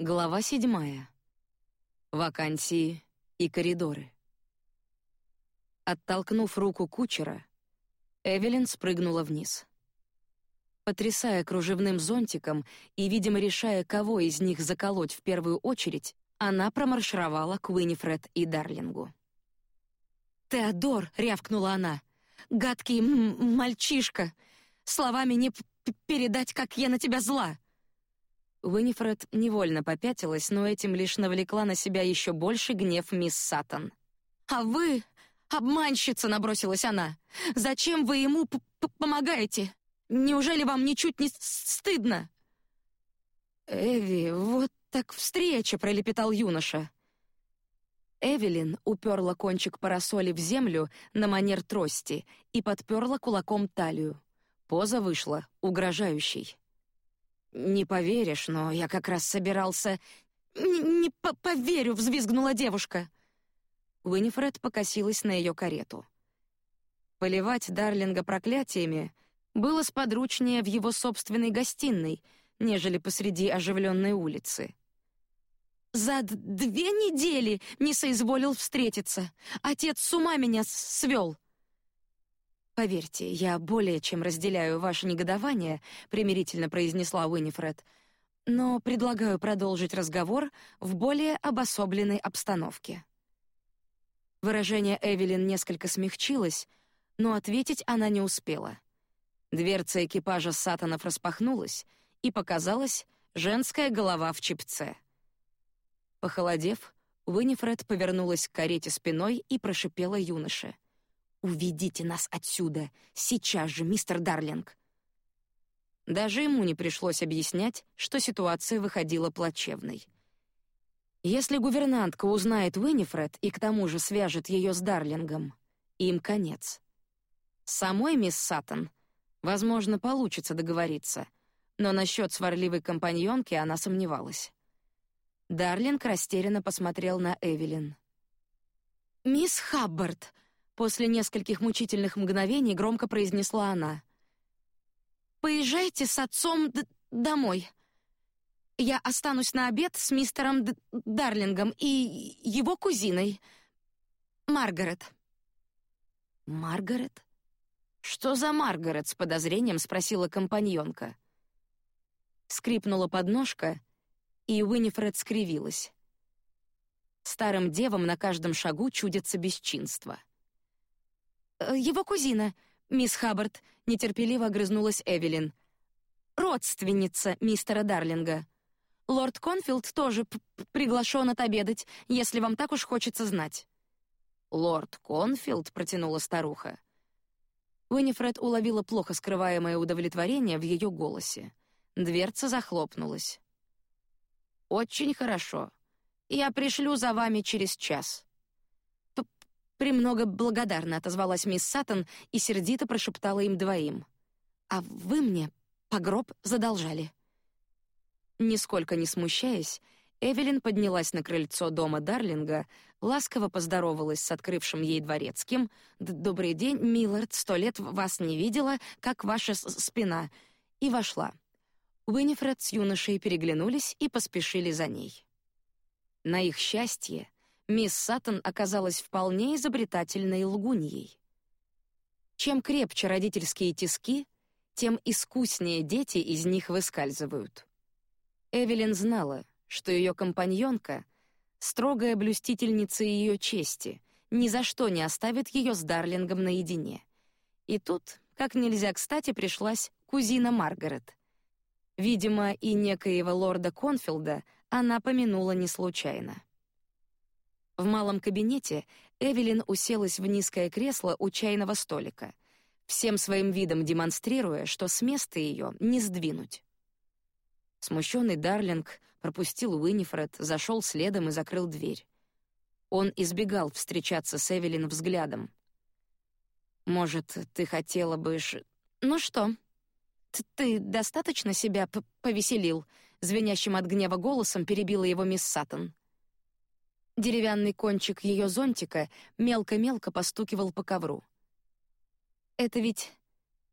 Глава седьмая. Вакансии и коридоры. Оттолкнув руку кучера, Эвелин спрыгнула вниз. Потрясая кружевным зонтиком и, видимо, решая, кого из них заколоть в первую очередь, она промаршировала к Уинифред и Дарлингу. «Теодор!» — рявкнула она. «Гадкий мальчишка! Словами не передать, как я на тебя зла!» Уинифред невольно попятилась, но этим лишь навлекла на себя еще больше гнев мисс Саттон. «А вы, обманщица!» — набросилась она. «Зачем вы ему помогаете? Неужели вам ничуть не стыдно?» «Эви, вот так встреча!» — пролепетал юноша. Эвелин уперла кончик парасоли в землю на манер трости и подперла кулаком талию. Поза вышла угрожающей. «Не поверишь, но я как раз собирался...» «Не, не по поверю!» — взвизгнула девушка. Уинифред покосилась на ее карету. Поливать Дарлинга проклятиями было сподручнее в его собственной гостиной, нежели посреди оживленной улицы. За две недели не соизволил встретиться. Отец с ума меня свел. Поверьте, я более чем разделяю ваше негодование, примирительно произнесла Уинифред, но предлагаю продолжить разговор в более обособленной обстановке. Выражение Эвелин несколько смягчилось, но ответить она не успела. Дверца экипажа Сатанов распахнулась, и показалась женская голова в чепце. Похолодев, Уинифред повернулась к карете спиной и прошипела юноше: Уведите нас отсюда, сейчас же, мистер Дарлинг. Даже ему не пришлось объяснять, что ситуация выходила плачевной. Если гувернантка узнает Уинифред и к тому же свяжет ее с Дарлингом, им конец. Самой мисс Саттон, возможно, получится договориться, но насчет сварливой компаньонки она сомневалась. Дарлинг растерянно посмотрел на Эвелин. Мисс Хаббард, После нескольких мучительных мгновений громко произнесла она: "Поезжайте с отцом домой. Я останусь на обед с мистером Д Дарлингом и его кузиной Маргарет". Маргарет? Что за Маргарет? с подозрением спросила компаньонка. Скрипнула подножка, и Уинифред скривилась. Старым девам на каждом шагу чудится бесчинство. Э, его кузина, мисс Хаббард, нетерпеливо огрызнулась Эвелин. Родственница мистера Дарлинга. Лорд Конфилд тоже приглашен отобедать, если вам так уж хочется знать. Лорд Конфилд протянула старуха. Уинифред уловила плохо скрываемое удовлетворение в ее голосе. Дверца захлопнулась. Очень хорошо. Я пришлю за вами через час. «Премного благодарна», — отозвалась мисс Саттон и сердито прошептала им двоим. «А вы мне погроб задолжали». Нисколько не смущаясь, Эвелин поднялась на крыльцо дома Дарлинга, ласково поздоровалась с открывшим ей дворецким. «Добрый день, Миллард, сто лет вас не видела, как ваша спина», и вошла. Уинифред с юношей переглянулись и поспешили за ней. На их счастье мисс Саттон оказалась вполне изобретательной лгуньей. Чем крепче родительские тиски, тем искуснее дети из них выскальзывают. Эвелин знала, что ее компаньонка — строгая блюстительница ее чести, ни за что не оставит ее с Дарлингом наедине. И тут, как нельзя кстати, пришлась кузина Маргарет. Видимо, и некоего лорда Конфилда она помянула не случайно. В малом кабинете Эвелин уселась в низкое кресло у чайного столика, всем своим видом демонстрируя, что с места ее не сдвинуть. Смущенный Дарлинг пропустил Уинифред, зашел следом и закрыл дверь. Он избегал встречаться с Эвелин взглядом. Может, ты хотела бы ш... Ну что? Ты достаточно себя повеселил? Звенящим от гнева голосом перебила его мисс Саттон. Деревянный кончик ее зонтика мелко-мелко постукивал по ковру. Это ведь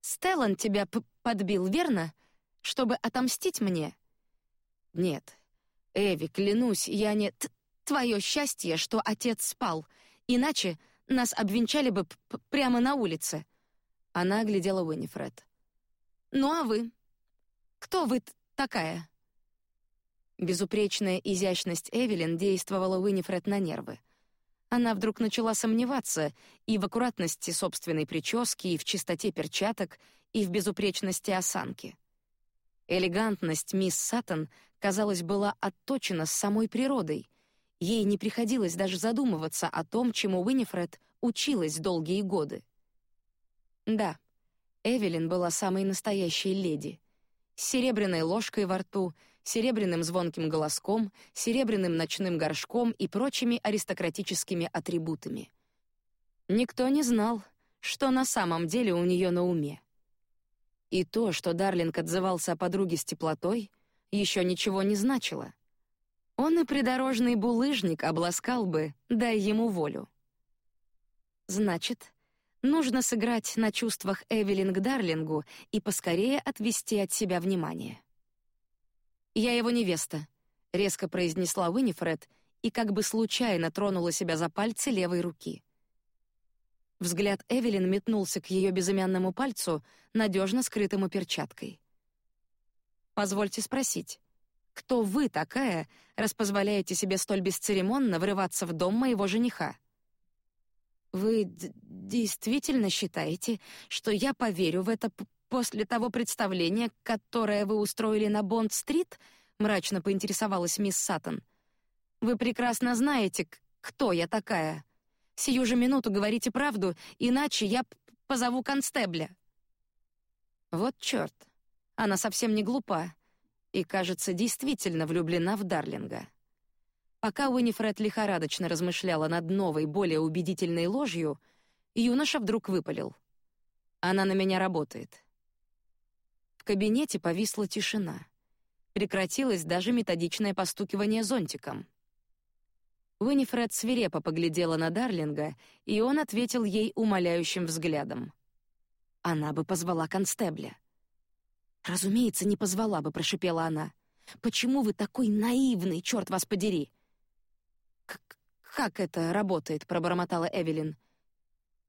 Стеллан тебя подбил, верно? Чтобы отомстить мне? Нет. Эви, клянусь, я не... Твое счастье, что отец спал, иначе нас обвенчали бы прямо на улице. Она оглядела Уинифред. Ну а вы? Кто вы такая? Безупречная изящность Эвелин действовала Уинифред на нервы. Она вдруг начала сомневаться и в аккуратности собственной прически, и в чистоте перчаток, и в безупречности осанки. Элегантность мисс Саттон, казалось, была отточена с самой природой. Ей не приходилось даже задумываться о том, чему Уинифред училась долгие годы. Да, Эвелин была самой настоящей леди. С серебряной ложкой во рту, серебряным звонким голоском, серебряным ночным горшком и прочими аристократическими атрибутами. Никто не знал, что на самом деле у нее на уме. И то, что Дарлинг отзывался о подруге с теплотой, еще ничего не значило. Он и придорожный булыжник обласкал бы, дай ему волю. Значит, нужно сыграть на чувствах Эвелин к Дарлингу и поскорее отвести от себя внимание. «Я его невеста», — резко произнесла Уинифред и как бы случайно тронула себя за пальцы левой руки. Взгляд Эвелин метнулся к ее безымянному пальцу, надежно скрытому перчаткой. Позвольте спросить, кто вы такая, раз позволяете себе столь бесцеремонно врываться в дом моего жениха? Вы действительно считаете, что я поверю в это после того представления, которое вы устроили на Бонд-стрит? Мрачно поинтересовалась мисс Саттон. Вы прекрасно знаете, кто я такая. Сию же минуту говорите правду, иначе я позову констебля. Вот чёрт, она совсем не глупа и, кажется, действительно влюблена в Дарлинга. Пока Уинифред лихорадочно размышляла над новой, более убедительной ложью, юноша вдруг выпалил: "Она на меня работает". В кабинете повисла тишина. Прекратилось даже методичное постукивание зонтиком. Уинифред свирепо поглядела на Дарлинга, и он ответил ей умоляющим взглядом. Она бы позвала констебля. Разумеется, не позвала бы, прошипела она. Почему вы такой наивный, черт вас подери? как это работает? пробормотала Эвелин.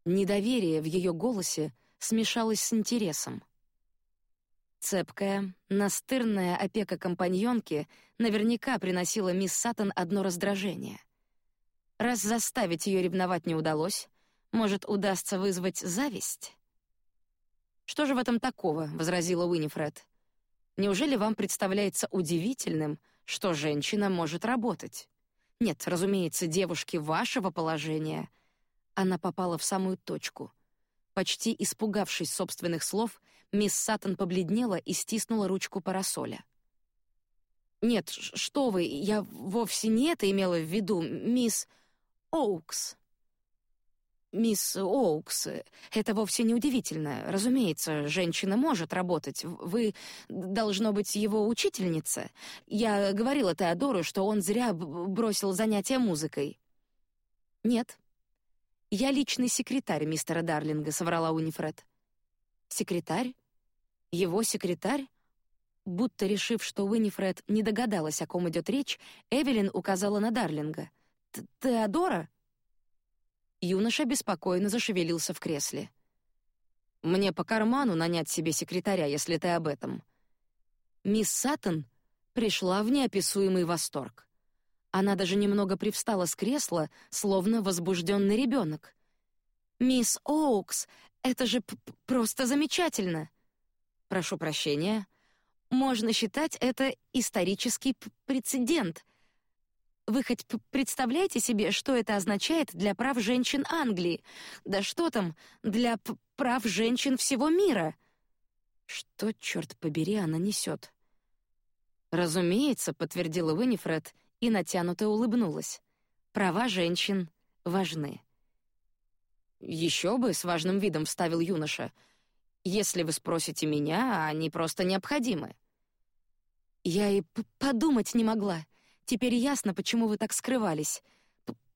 Недоверие в ее голосе смешалось с интересом. Цепкая, настырная опека компаньонки наверняка приносила мисс Саттон одно раздражение — Раз заставить ее ревновать не удалось, может, удастся вызвать зависть? Что же в этом такого, возразила Уинифред. Неужели вам представляется удивительным, что женщина может работать? Нет, разумеется, девушки вашего положения. Она попала в самую точку. Почти испугавшись собственных слов, мисс Саттон побледнела и стиснула ручку парасоля. Нет, что вы, я вовсе не это имела в виду, мисс. Оукс. Мисс Оукс, это вовсе не удивительно. Разумеется, женщина может работать. Вы должно быть его учительница. Я говорила Теодору, что он зря бросил занятия музыкой. Нет. Я личный секретарь мистера Дарлинга, соврала Унифред. Секретарь? Его секретарь? Будто решив, что Уинифред не догадалась, о ком идет речь, Эвелин указала на Дарлинга — Теодора?» Юноша беспокойно зашевелился в кресле. «Мне по карману нанять себе секретаря, если ты об этом». Мисс Саттон пришла в неописуемый восторг. Она даже немного привстала с кресла, словно возбужденный ребенок. «Мисс Оукс, это же просто замечательно!» «Прошу прощения. Можно считать это исторический прецедент», вы хоть представляете себе, что это означает для прав женщин Англии? Да что там, для прав женщин всего мира? Что, черт побери, она несет? Разумеется, подтвердила Уинифред и натянуто улыбнулась. Права женщин важны. Еще бы, с важным видом вставил юноша. Если вы спросите меня, они просто необходимы. Я и подумать не могла. Теперь ясно, почему вы так скрывались.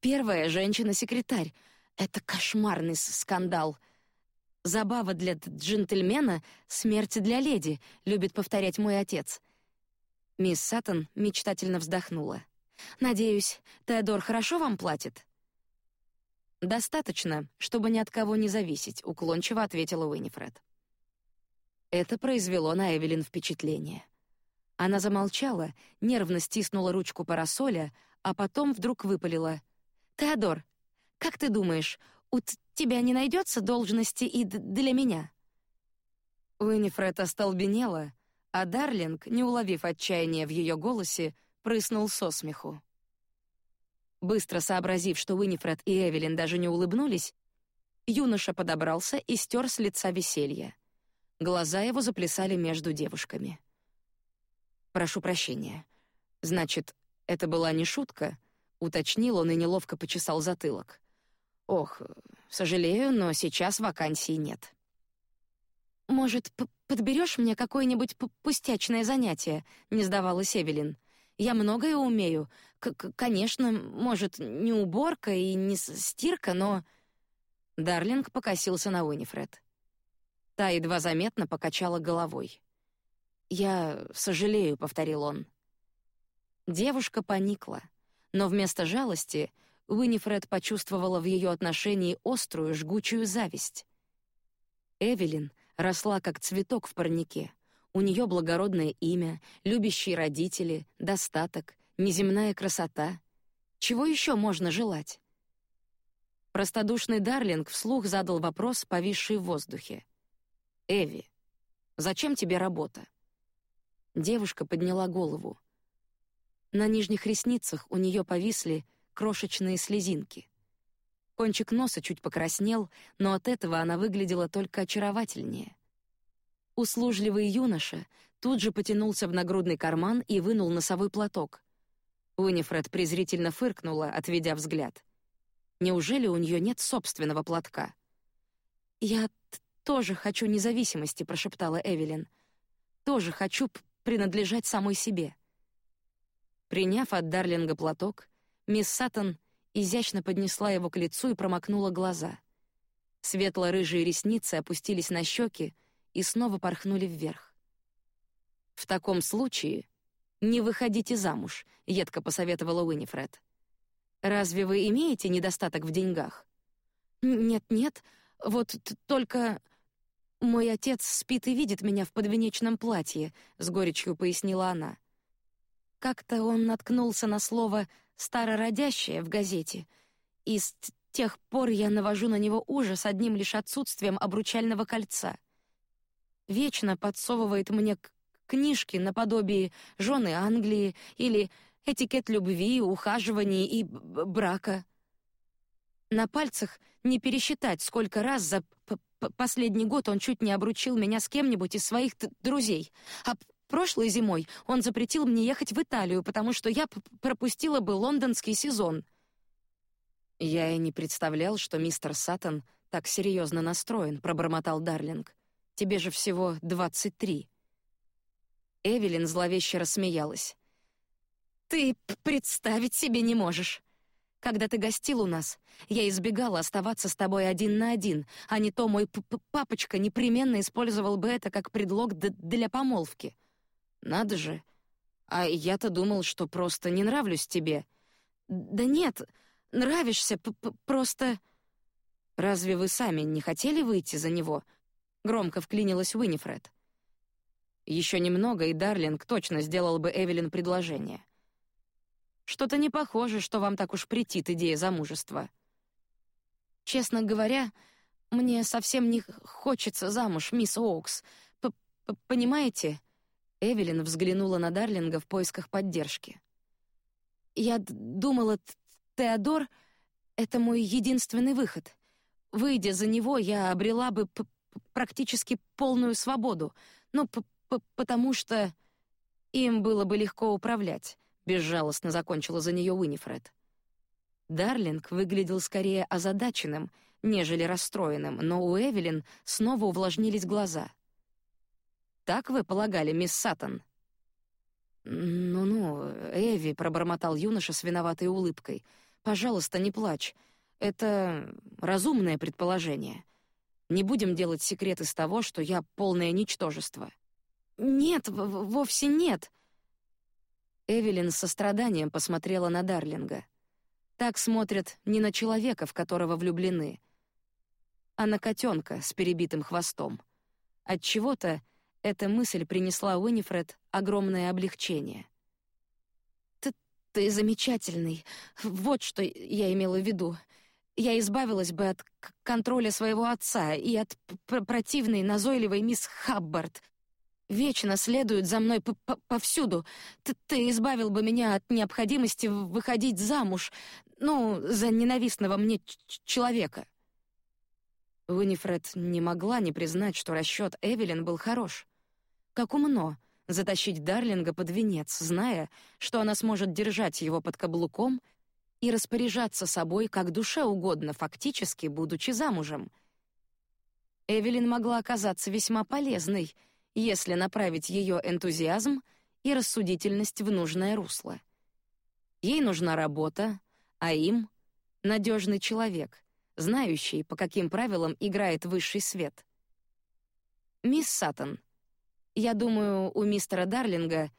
Первая женщина-секретарь. Это кошмарный скандал. Забава для джентльмена, смерть для леди, любит повторять мой отец. Мисс Саттон мечтательно вздохнула. «Надеюсь, Теодор хорошо вам платит?» «Достаточно, чтобы ни от кого не зависеть», — уклончиво ответила Уинифред. Это произвело на Эвелин впечатление. Она замолчала, нервно стиснула ручку парасоля, а потом вдруг выпалила: "Теодор, как ты думаешь, у тебя не найдется должности и для меня?" Уинифред остолбенела, а Дарлинг, не уловив отчаяния в ее голосе, прыснул со смеху. Быстро сообразив, что Уинифред и Эвелин даже не улыбнулись, юноша подобрался и стер с лица веселье. Глаза его заплясали между девушками. Прошу прощения. Значит, это была не шутка? Уточнил он и неловко почесал затылок. Ох, сожалею, но сейчас вакансий нет. Может, подберешь мне какое-нибудь пустячное занятие? Не сдавалась Эвелин. Я многое умею. К конечно, может, не уборка и не стирка, но Дарлинг покосился на Уинифред. Та едва заметно покачала головой. Я сожалею, повторил он. Девушка поникла, но вместо жалости Уинифред почувствовала в ее отношении острую, жгучую зависть. Эвелин росла как цветок в парнике. У нее благородное имя, любящие родители, достаток, неземная красота. Чего еще можно желать? Простодушный Дарлинг вслух задал вопрос, повисший в воздухе. Эви, зачем тебе работа? Девушка подняла голову. На нижних ресницах у нее повисли крошечные слезинки. Кончик носа чуть покраснел, но от этого она выглядела только очаровательнее. Услужливый юноша тут же потянулся в нагрудный карман и вынул носовой платок. Уинифред презрительно фыркнула, отведя взгляд. Неужели у нее нет собственного платка? Я тоже хочу независимости, прошептала Эвелин. Тоже хочу принадлежать самой себе. Приняв от Дарлинга платок, мисс Саттон изящно поднесла его к лицу и промокнула глаза. Светло-рыжие ресницы опустились на щеки и снова порхнули вверх. В таком случае не выходите замуж, едко посоветовала Уинифред. Разве вы имеете недостаток в деньгах? Нет, нет, вот только мой отец спит и видит меня в подвенечном платье, с горечью пояснила она. Как-то он наткнулся на слово старородящее в газете, и с тех пор я навожу на него ужас одним лишь отсутствием обручального кольца. Вечно подсовывает мне книжки наподобие жены Англии или этикет любви, ухаживания и брака. На пальцах не пересчитать, сколько раз за последний год он чуть не обручил меня с кем-нибудь из своих друзей. А прошлой зимой он запретил мне ехать в Италию, потому что я пропустила бы лондонский сезон. Я и не представлял, что мистер Саттон так серьезно настроен, пробормотал Дарлинг. Тебе же всего двадцать три. Эвелин зловеще рассмеялась. Ты представить себе не можешь. Когда ты гостил у нас, я избегала оставаться с тобой один на один, а не то мой п -п папочка непременно использовал бы это как предлог для помолвки. Надо же. А я-то думал, что просто не нравлюсь тебе. Да нет, нравишься, п -п просто... Разве вы сами не хотели выйти за него? Громко вклинилась Уинифред. Еще немного, и Дарлинг точно сделал бы Эвелин предложение. Что-то не похоже, что вам так уж претит идея замужества. Честно говоря, мне совсем не хочется замуж, мисс Оукс. П -п Понимаете? Эвелин взглянула на Дарлинга в поисках поддержки. Я думала, Теодор — это мой единственный выход. Выйдя за него, я обрела бы практически полную свободу, ну, потому что им было бы легко управлять безжалостно закончила за нее Уинифред. Дарлинг выглядел скорее озадаченным, нежели расстроенным, но у Эвелин снова увлажнились глаза. Так вы полагали, мисс Саттон? Ну-ну, Эви пробормотал юноша с виноватой улыбкой. Пожалуйста, не плачь. Это разумное предположение. Не будем делать секрет из того, что я полное ничтожество. Нет, вовсе нет. Эвелин с состраданием посмотрела на Дарлинга. Так смотрят не на человека, в которого влюблены, а на котенка с перебитым хвостом. От чего-то эта мысль принесла Уинифред огромное облегчение. Ты ты замечательный. Вот что я имела в виду. Я избавилась бы от контроля своего отца и от противной назойливой мисс Хаббард, вечно следует за мной повсюду. Ты, ты избавил бы меня от необходимости выходить замуж, ну, за ненавистного мне человека. Уинифред не могла не признать, что расчет Эвелин был хорош. Как умно затащить Дарлинга под венец, зная, что она сможет держать его под каблуком и распоряжаться собой как душе угодно, фактически будучи замужем. Эвелин могла оказаться весьма полезной — если направить ее энтузиазм и рассудительность в нужное русло. Ей нужна работа, а им — надежный человек, знающий, по каким правилам играет высший свет. «Мисс Саттон, я думаю, у мистера Дарлинга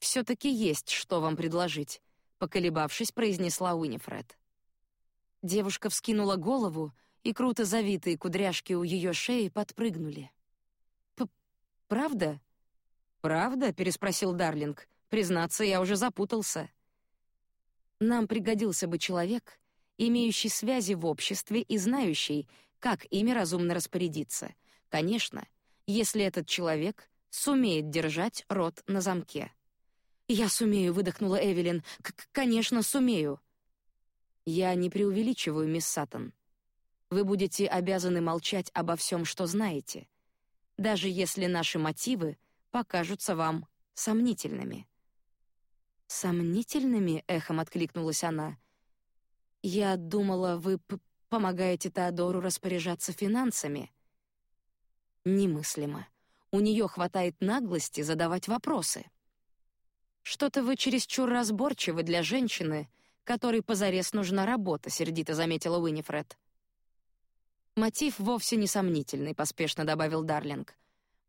все-таки есть что вам предложить», поколебавшись, произнесла Уинифред. Девушка вскинула голову, и круто завитые кудряшки у ее шеи подпрыгнули. Правда? Правда? переспросил Дарлинг. Признаться, я уже запутался. Нам пригодился бы человек, имеющий связи в обществе и знающий, как ими разумно распорядиться. Конечно, если этот человек сумеет держать рот на замке. Я сумею, выдохнула Эвелин. К конечно, сумею. Я не преувеличиваю, мисс Саттон. Вы будете обязаны молчать обо всем, что знаете даже если наши мотивы покажутся вам сомнительными. Сомнительными, эхом откликнулась она. Я думала, вы помогаете Теодору распоряжаться финансами. Немыслимо. У нее хватает наглости задавать вопросы. Что-то вы чересчур разборчивы для женщины, которой позарез нужна работа, сердито заметила Уинифред. Мотив вовсе не сомнительный, поспешно добавил Дарлинг.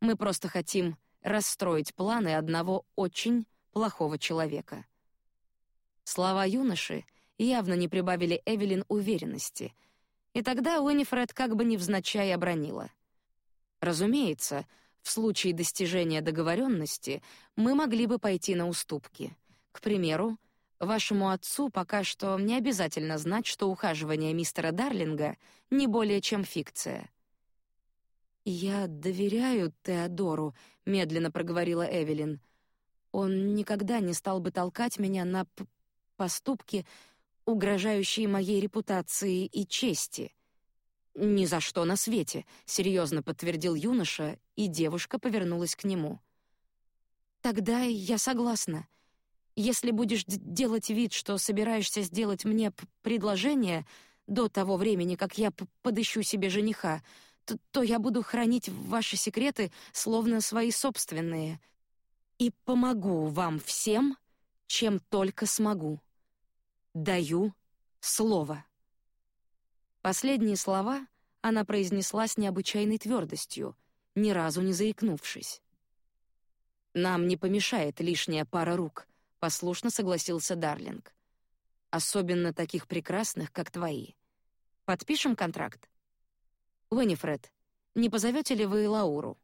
Мы просто хотим расстроить планы одного очень плохого человека. Слова юноши явно не прибавили Эвелин уверенности, и тогда Уинифред как бы невзначай обронила: "Разумеется, в случае достижения договоренности мы могли бы пойти на уступки. К примеру, Вашему отцу пока что не обязательно знать, что ухаживание мистера Дарлинга не более чем фикция. Я доверяю Теодору, медленно проговорила Эвелин. Он никогда не стал бы толкать меня на поступки, угрожающие моей репутации и чести. Ни за что на свете, серьезно подтвердил юноша, и девушка повернулась к нему. Тогда я согласна. Если будешь делать вид, что собираешься сделать мне предложение до того времени, как я подыщу себе жениха, то, то я буду хранить ваши секреты словно свои собственные и помогу вам всем, чем только смогу. Даю слово. Последние слова она произнесла с необычайной твердостью, ни разу не заикнувшись. Нам не помешает лишняя пара рук, послушно согласился Дарлинг. Особенно таких прекрасных, как твои. Подпишем контракт. Уинифред, не позовете ли вы Лауру?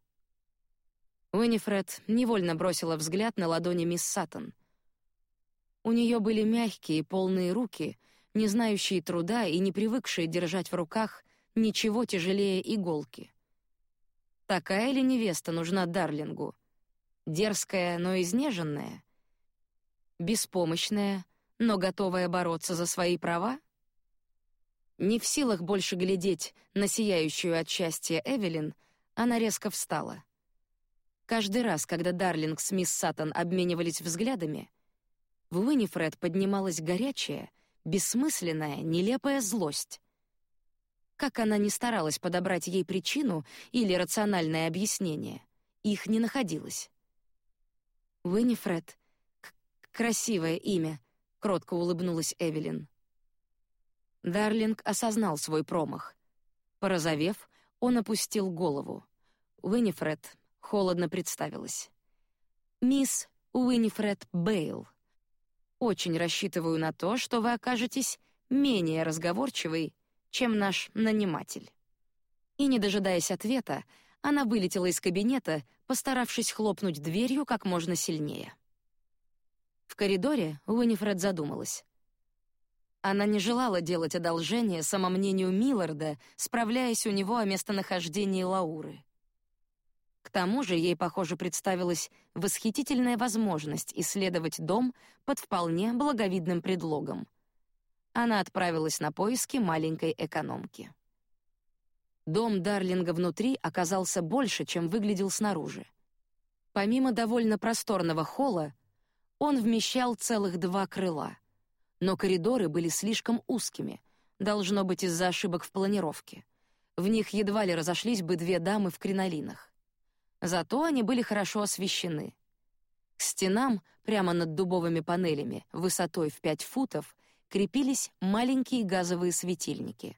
Уинифред невольно бросила взгляд на ладони мисс Саттон. У нее были мягкие, полные руки, не знающие труда и не привыкшие держать в руках ничего тяжелее иголки. Такая ли невеста нужна Дарлингу? Дерзкая, но изнеженная, беспомощная, но готовая бороться за свои права? Не в силах больше глядеть на сияющую от счастья Эвелин, она резко встала. Каждый раз, когда Дарлинг с мисс Саттон обменивались взглядами, в Уинифред поднималась горячая, бессмысленная, нелепая злость. Как она ни старалась подобрать ей причину или рациональное объяснение, их не находилось. Уинифред Красивое имя, кротко улыбнулась Эвелин. Дарлинг осознал свой промах. Порозовев, он опустил голову. Уинифред холодно представилась. Мисс Уинифред Бейл, Очень рассчитываю на то, что вы окажетесь менее разговорчивой, чем наш наниматель». И, не дожидаясь ответа, она вылетела из кабинета, постаравшись хлопнуть дверью как можно сильнее. В коридоре Уинифред задумалась. Она не желала делать одолжение самомнению Милларда, справляясь у него о местонахождении Лауры. К тому же ей, похоже, представилась восхитительная возможность исследовать дом под вполне благовидным предлогом. Она отправилась на поиски маленькой экономки. Дом Дарлинга внутри оказался больше, чем выглядел снаружи. Помимо довольно просторного холла, он вмещал целых два крыла, но коридоры были слишком узкими, должно быть из-за ошибок в планировке. В них едва ли разошлись бы две дамы в кринолинах. Зато они были хорошо освещены. К стенам, прямо над дубовыми панелями, высотой в пять футов, крепились маленькие газовые светильники.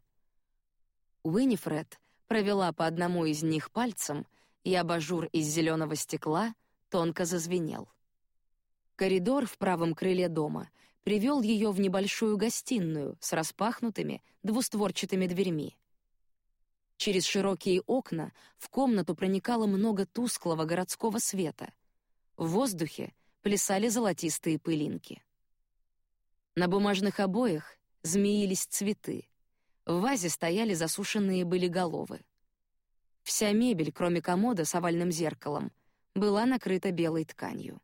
Уинифред провела по одному из них пальцем, и абажур из зеленого стекла тонко зазвенел. Коридор в правом крыле дома привел ее в небольшую гостиную с распахнутыми двустворчатыми дверьми. Через широкие окна в комнату проникало много тусклого городского света. В воздухе плясали золотистые пылинки. На бумажных обоях змеились цветы. В вазе стояли засушенные былиголовы. Вся мебель, кроме комода с овальным зеркалом, была накрыта белой тканью.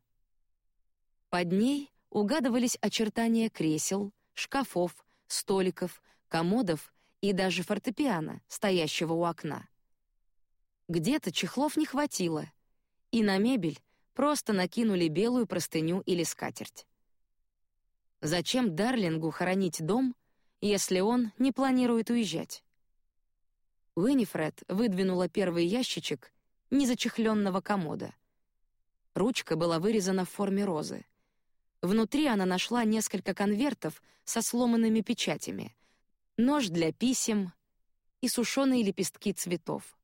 Под ней угадывались очертания кресел, шкафов, столиков, комодов и даже фортепиано, стоящего у окна. Где-то чехлов не хватило, и на мебель просто накинули белую простыню или скатерть. Зачем Дарлингу хоронить дом, если он не планирует уезжать? Уинифред выдвинула первый ящичек незачехленного комода. Ручка была вырезана в форме розы. Внутри она нашла несколько конвертов со сломанными печатями, нож для писем и сушеные лепестки цветов.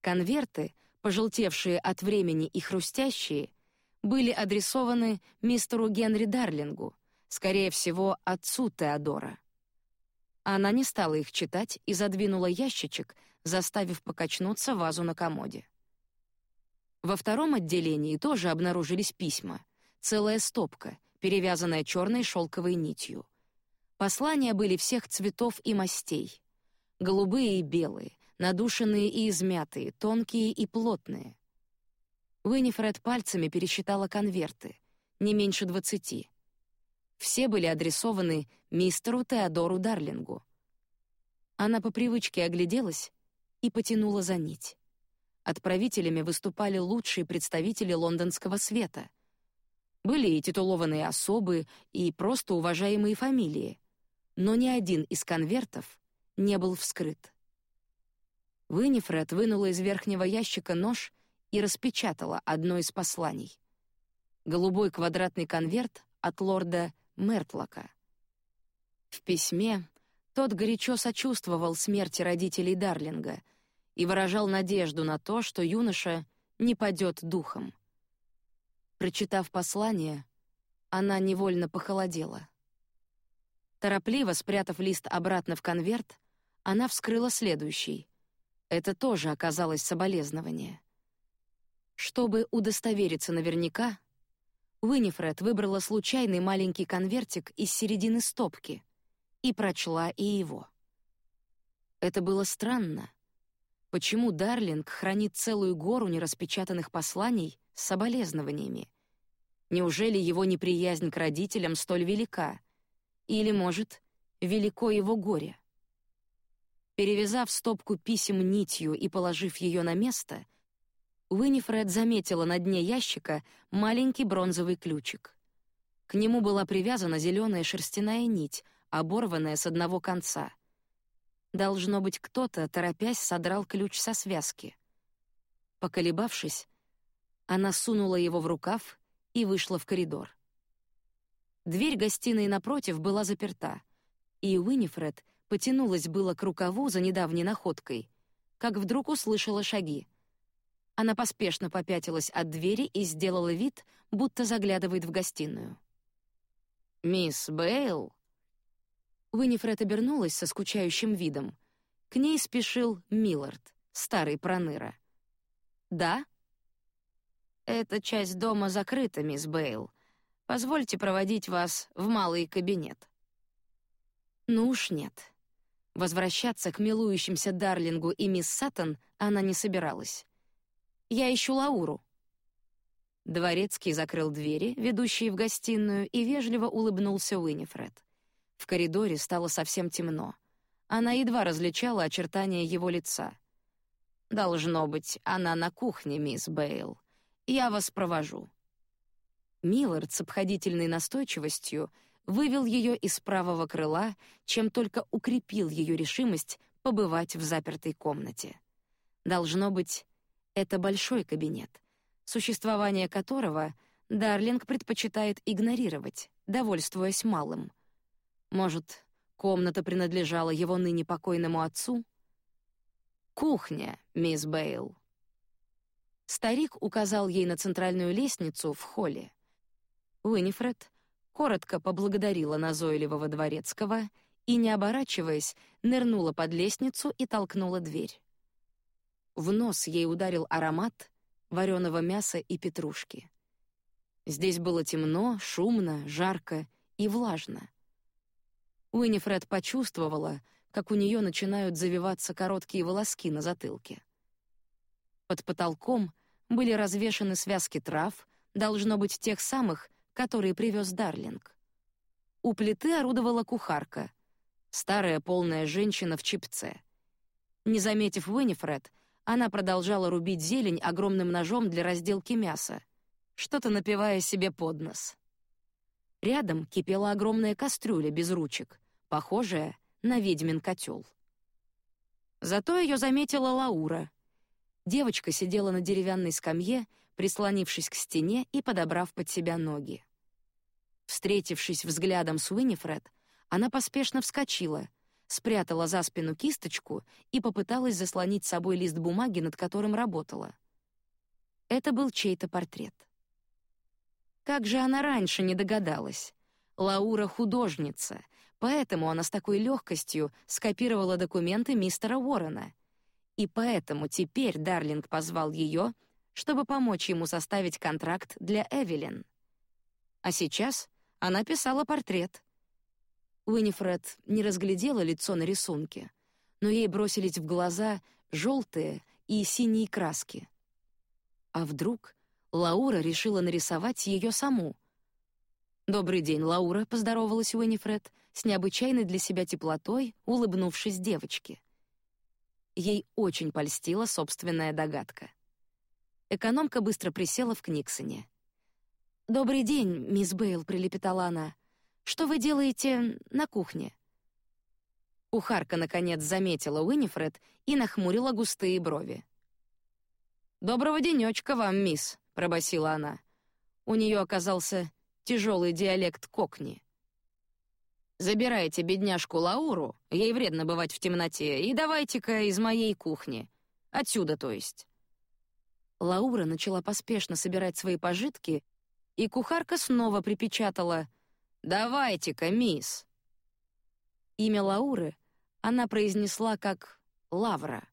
Конверты, пожелтевшие от времени и хрустящие, были адресованы мистеру Генри Дарлингу, скорее всего, отцу Теодора. Она не стала их читать и задвинула ящичек, заставив покачнуться вазу на комоде. Во втором отделении тоже обнаружились письма, целая стопка, перевязанная черной шелковой нитью. Послания были всех цветов и мастей. Голубые и белые, надушенные и измятые, тонкие и плотные. Уинифред пальцами пересчитала конверты, не меньше двадцати. Все были адресованы мистеру Теодору Дарлингу. Она по привычке огляделась и потянула за нить. Отправителями выступали лучшие представители лондонского света. Были и титулованные особы, и просто уважаемые фамилии но ни один из конвертов не был вскрыт. Винифред вынула из верхнего ящика нож и распечатала одно из посланий. Голубой квадратный конверт от лорда Мертлока. В письме тот горячо сочувствовал смерти родителей Дарлинга и выражал надежду на то, что юноша не падет духом. Прочитав послание, она невольно похолодела. Торопливо спрятав лист обратно в конверт, она вскрыла следующий. Это тоже оказалось соболезнование. Чтобы удостовериться наверняка, Уинифред выбрала случайный маленький конвертик из середины стопки и прочла и его. Это было странно. Почему Дарлинг хранит целую гору нераспечатанных посланий с соболезнованиями? Неужели его неприязнь к родителям столь велика? Или, может, велико его горе. Перевязав стопку писем нитью и положив ее на место, Уинифред заметила на дне ящика маленький бронзовый ключик. К нему была привязана зеленая шерстяная нить, оборванная с одного конца. Должно быть, кто-то, торопясь, содрал ключ со связки. Поколебавшись, она сунула его в рукав и вышла в коридор. Дверь гостиной напротив была заперта, и Уинифред потянулась было к рукаву за недавней находкой, как вдруг услышала шаги. Она поспешно попятилась от двери и сделала вид, будто заглядывает в гостиную. «Мисс Бейл?» Уинифред обернулась со скучающим видом. К ней спешил Миллард, старый проныра. «Да?» «Эта часть дома закрыта, мисс Бейл. Позвольте проводить вас в малый кабинет». Ну уж нет. Возвращаться к милующимся Дарлингу и мисс Саттон она не собиралась. «Я ищу Лауру». Дворецкий закрыл двери, ведущие в гостиную, и вежливо улыбнулся Уинифред. В коридоре стало совсем темно. Она едва различала очертания его лица. «Должно быть, она на кухне, мисс Бейл. Я вас провожу». Миллард с обходительной настойчивостью вывел ее из правого крыла, чем только укрепил ее решимость побывать в запертой комнате. Должно быть, это большой кабинет, существование которого Дарлинг предпочитает игнорировать, довольствуясь малым. Может, комната принадлежала его ныне покойному отцу? Кухня, мисс Бейл. Старик указал ей на центральную лестницу в холле. Уинифред коротко поблагодарила назойливого дворецкого и, не оборачиваясь, нырнула под лестницу и толкнула дверь. В нос ей ударил аромат вареного мяса и петрушки. Здесь было темно, шумно, жарко и влажно. Уинифред почувствовала, как у нее начинают завиваться короткие волоски на затылке. Под потолком были развешаны связки трав, должно быть тех самых, которые привез Дарлинг. У плиты орудовала кухарка, старая полная женщина в чипце. Не заметив Уинифред, она продолжала рубить зелень огромным ножом для разделки мяса, что-то напивая себе под нос. Рядом кипела огромная кастрюля без ручек, похожая на ведьмин котел. Зато ее заметила Лаура. Девочка сидела на деревянной скамье, прислонившись к стене и подобрав под себя ноги. Встретившись взглядом с Уинифред, она поспешно вскочила, спрятала за спину кисточку и попыталась заслонить собой лист бумаги, над которым работала. Это был чей-то портрет. Как же она раньше не догадалась? Лаура художница, поэтому она с такой легкостью скопировала документы мистера Уоррена. И поэтому теперь Дарлинг позвал ее, чтобы помочь ему составить контракт для Эвелин. А сейчас она писала портрет. Уинифред не разглядела лицо на рисунке, но ей бросились в глаза желтые и синие краски. А вдруг Лаура решила нарисовать ее саму? Добрый день, Лаура, поздоровалась Уинифред с необычайной для себя теплотой, улыбнувшись девочке. Ей очень польстила собственная догадка. Экономка быстро присела в Книксоне. «Добрый день, мисс Бейл», — прилепетала она. «Что вы делаете на кухне?» Кухарка, наконец, заметила Уинифред и нахмурила густые брови. «Доброго денечка вам, мисс», — пробасила она. У нее оказался тяжелый диалект кокни. «Забирайте бедняжку Лауру, ей вредно бывать в темноте, и давайте-ка из моей кухни. Отсюда, то есть». Лаура начала поспешно собирать свои пожитки и кухарка снова припечатала «Давайте-ка, мисс». Имя Лауры она произнесла как «Лавра».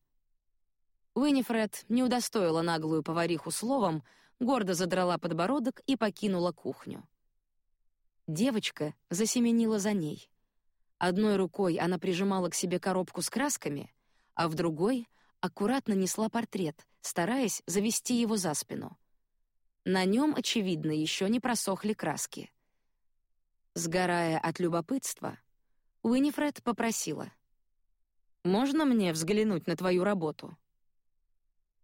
Уинифред не удостоила наглую повариху словом, гордо задрала подбородок и покинула кухню. Девочка засеменила за ней. Одной рукой она прижимала к себе коробку с красками, а в другой аккуратно несла портрет, стараясь завести его за спину. На нем, очевидно, еще не просохли краски. Сгорая от любопытства, Уинифред попросила: "Можно мне взглянуть на твою работу?"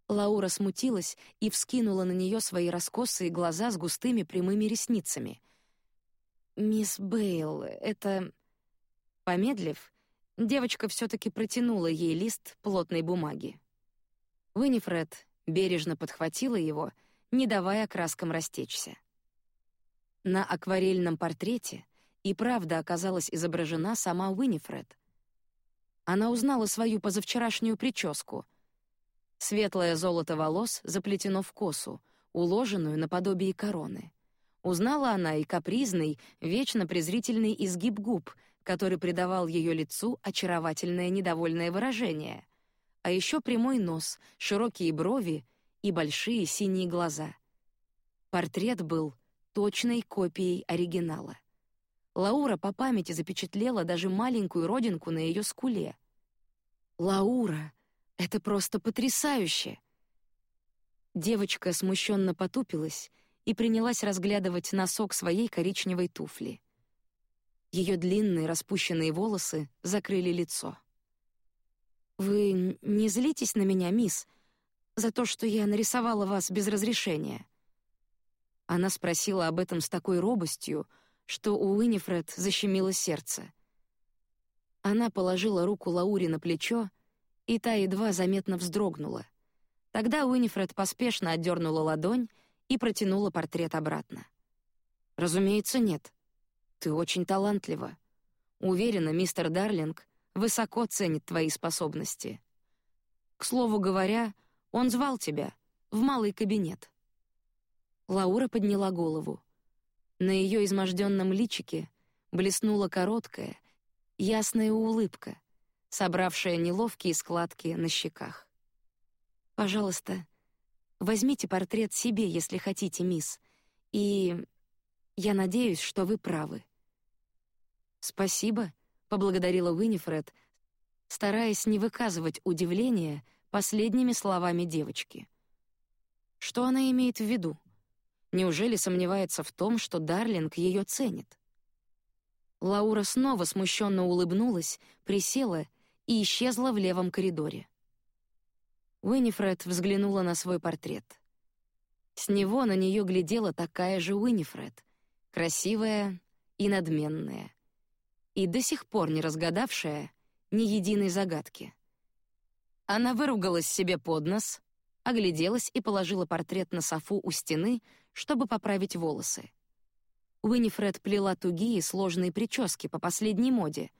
Лаура смутилась и вскинула на нее свои раскосые глаза с густыми прямыми ресницами. Мисс Бейл, это помедлив, девочка все-таки протянула ей лист плотной бумаги. Уинифред бережно подхватила его не давая краскам растечься. На акварельном портрете и правда оказалась изображена сама Уинифред. Она узнала свою позавчерашнюю прическу. Светлое золото волос заплетено в косу, уложенную наподобие короны. Узнала она и капризный, вечно презрительный изгиб губ, который придавал ее лицу очаровательное недовольное выражение. А еще прямой нос, широкие брови и большие синие глаза. Портрет был точной копией оригинала. Лаура по памяти запечатлела даже маленькую родинку на ее скуле. Лаура, это просто потрясающе! Девочка смущенно потупилась и принялась разглядывать носок своей коричневой туфли. Ее длинные распущенные волосы закрыли лицо. Вы не злитесь на меня, мисс, за то, что я нарисовала вас без разрешения? Она спросила об этом с такой робостью, что у Уинифред защемило сердце. Она положила руку Лауре на плечо, и та едва заметно вздрогнула. Тогда Уинифред поспешно отдернула ладонь и протянула портрет обратно. Разумеется, нет. Ты очень талантлива. Уверена, мистер Дарлинг высоко ценит твои способности. К слову говоря, он звал тебя в малый кабинет. Лаура подняла голову. На ее изможденном личике блеснула короткая, ясная улыбка, собравшая неловкие складки на щеках. Пожалуйста, Возьмите портрет себе, если хотите, мисс. И я надеюсь, что вы правы. Спасибо, поблагодарила Уинифред, стараясь не выказывать удивления последними словами девочки. Что она имеет в виду? Неужели сомневается в том, что Дарлинг ее ценит? Лаура снова смущенно улыбнулась, присела и исчезла в левом коридоре. Уинифред взглянула на свой портрет. С него на нее глядела такая же Уинифред, красивая и надменная, и до сих пор не разгадавшая ни единой загадки. Она выругалась себе под нос, огляделась и положила портрет на софу у стены, чтобы поправить волосы. Уинифред плела тугие сложные прически по последней моде,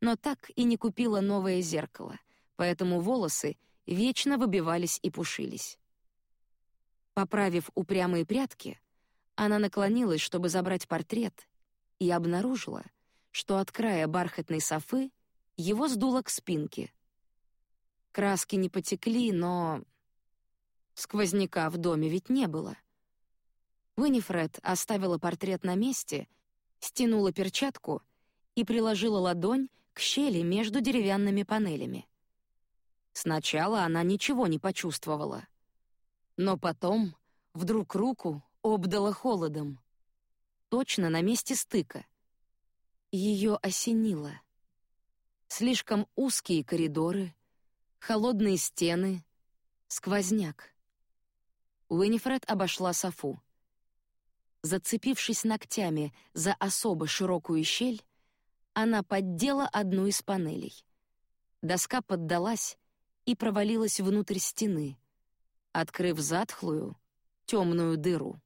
но так и не купила новое зеркало, поэтому волосы вечно выбивались и пушились. Поправив упрямые прядки, она наклонилась, чтобы забрать портрет, и обнаружила, что от края бархатной софы его сдуло к спинке. Краски не потекли, но сквозняка в доме ведь не было. Винифред оставила портрет на месте, стянула перчатку и приложила ладонь к щели между деревянными панелями. Сначала она ничего не почувствовала. Но потом вдруг руку обдало холодом. Точно на месте стыка. Ее осенило. Слишком узкие коридоры, холодные стены, сквозняк. Уинифред обошла Софу. Зацепившись ногтями за особо широкую щель, она поддела одну из панелей. Доска поддалась, и провалилась внутрь стены, открыв затхлую, темную дыру.